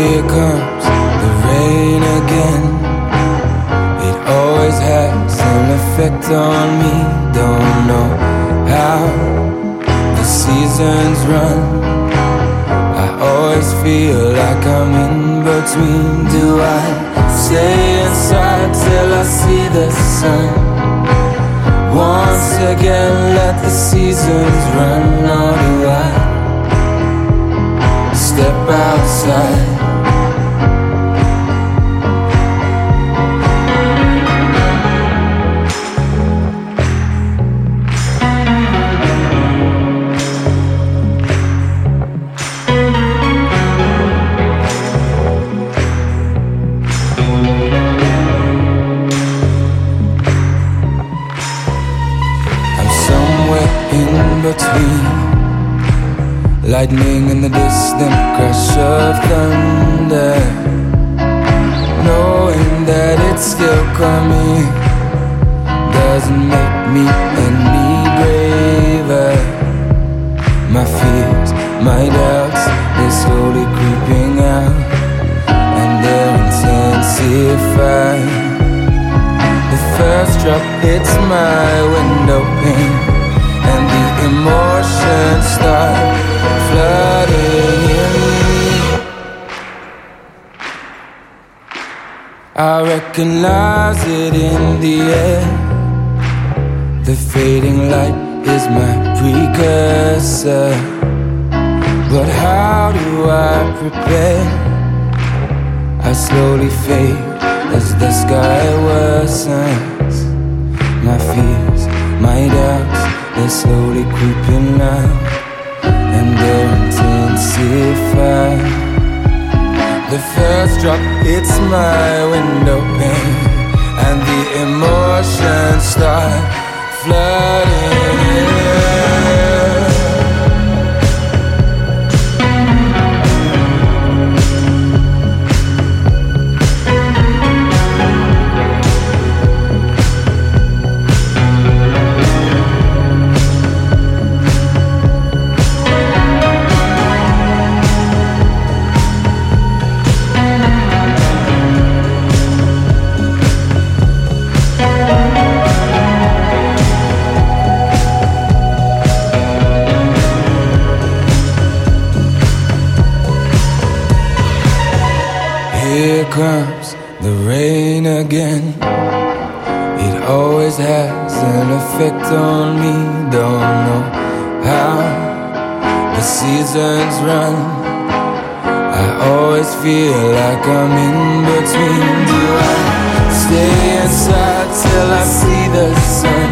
Here comes the rain again. It always has an effect on me. Don't know how the seasons run. I always feel like I'm in between. Do I stay inside till I see the sun? Once again, let the seasons run. Or do I step outside? Between. Lightning and the distant crash of thunder. Knowing that it's still coming doesn't make me any braver. My fears, my doubts, they're slowly creeping out and they're intensifying. The first drop hits my window pane, emotions start flooding in. I recognize it in the air. The fading light is my precursor. But how do I prepare? I slowly fade as the sky worsens. My they're slowly creeping out and they're intensifying. The first drop hits my window pane, and the emotions start flooding comes the rain again. It always has an effect on me. Don't know how the seasons run. I always feel like I'm in between. Do I stay inside till I see the sun?